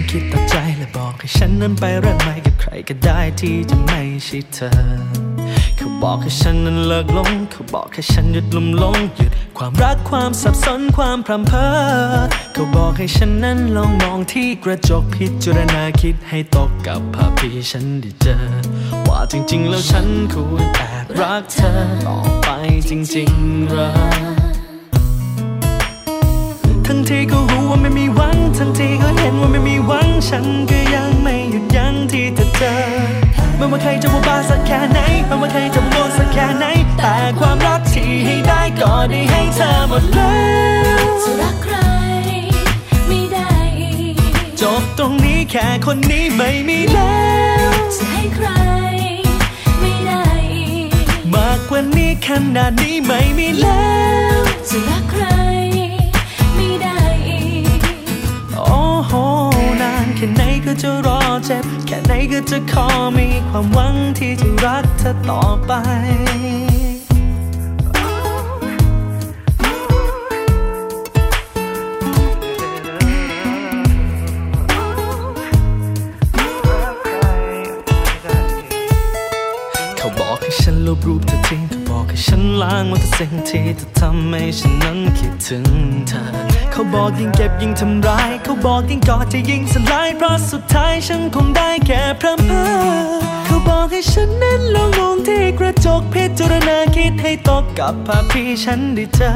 นั้นคิดตัดใจและบอกให้ฉันนั้นไปเริ่มใหม่กับใครก็ได้ที่จะไม่ใช่เธอ เขาบอกให้ฉันนั้นเลิกหลง เขาบอกให้ฉันหยุดลุ่มหลงหยุดความรักความสับสนความพรำเพอเขาบอกให้ฉันนั้นลองมองที่กระจกพิจารณาคิดให้ตกกับภาพที่ฉันได้เจอ ว่าจริง ๆ แล้วฉันควรแอบรักเธอต่อไปจริงๆหรอทั้งที่ก็รู้ว่าไม่มี ว่าไม่มีหวังฉันก็ยังไม่หยุดยั้งที่จะเจอไม่ว่าใครจะว่าบ้าสักแค่ไหนไม่ว่าใครจะว่าโง่สักแค่ไหน แต่ความรักที่ให้ได้ก็ได้ให้เธอหมดแล้วจะรักใครไม่ได้อีกจบตรงนี้แค่คนนี้ไม่มีแล้วจะให้ใครไม่ได้อีกมากกว่านี้ขนาดนี้ไม่มีแล้วจะรักใคร ก็จะรอเจ็บ แค่ไหนก็จะขอมีความหวังที่จะรักเธอต่อไปเขาบอกให้ฉันลบรูปเธอทิ้ง บอกให้ฉันล้างมันแต่สิ่งที่เธอทำให้ฉันนั้นคิดถึงเธอ เขาบอกยิ่งเก็บยิ่งทำร้าย เขาบอกยิ่งกอดจะยิ่งสลายเพราะสุดท้ายฉันคงได้แค่พร่ำเพ้อเขาบอกให้ฉันนั้นลองมองที่กระจกพิจารณาคิดให้ตกกับภาพที่ฉันได้เจอ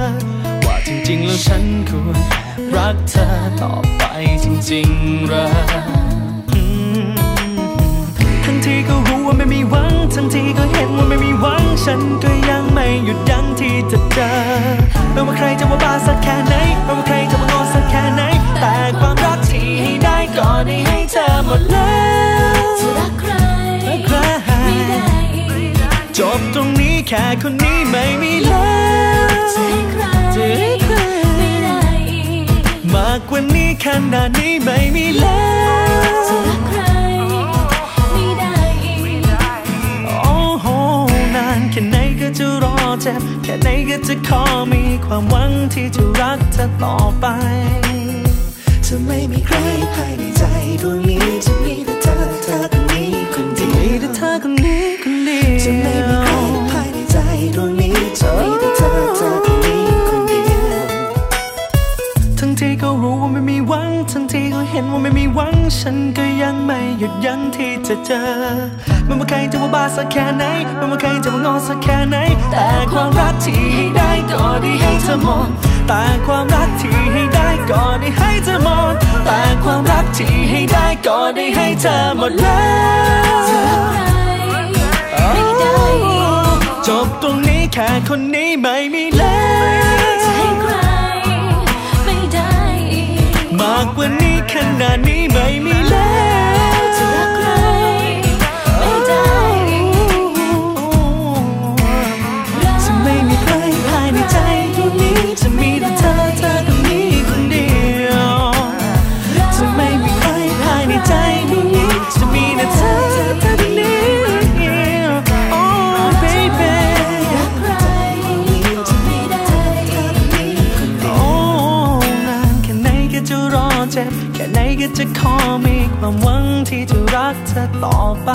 ว่าจริงๆแล้วฉันควรแอบรักเธอต่อไปจริงๆหรอ เจอไม่ว่าใครจะว่าบ้าสักแค่ไหนไม่ว่าใครจะว่าโง่สักแค่ไหน แต่ความรักที่ให้ได้ก็ได้ให้เธอหมดแล้วจะรักใครใครไม่ได้จบตรงนี้แค่คนนี้ไม่มีแล้วจะให้ใครจะให้ใครไม่ได้มากกว่านี้ขนาดนี้ไม่ จะขอมีความหวังที่จะรักเธอต่อไป จะไม่มีใครภายในใจดวงนี้จะมีแต่เธอเธอคนนี้คนเดีมียวแต่เธอคนนี้คนเดียวจะไม่มีใครภายในใจดวงนี้จะมีแต่เธอเธอคนนี้คนเดียวทั้งที่ก็รู้ว่าไม่มีหวัง ทั้งที่ก็เห็นว่าไม่มีหวัง ฉันก็ยังไม่หยุดยั้งที่จะเจอไม่ว่าใคร จะว่าบ้าสักแค่ไหนไม่ว่าใครจะว่างอสักแค่ไหน แต่ความรักที่ให้ได้ก็ได้ให้เธอหมดแต่ความรักที่ให้ได้ก็ได้ให้เธอหมดแต่ความรักที่ให้ได้ก็ได้ให้เธอหมดแล้วจะรักใครไม่ได้อีกจบตรงนี้แค่คนนี้ไม่มีแล้วจะให้ใครไม่ได้อีกมากกว่านี้ขนาดนี้ไม่มีแล้ว ก็จะขอมีความหวังที่จะรักเธอต่อไป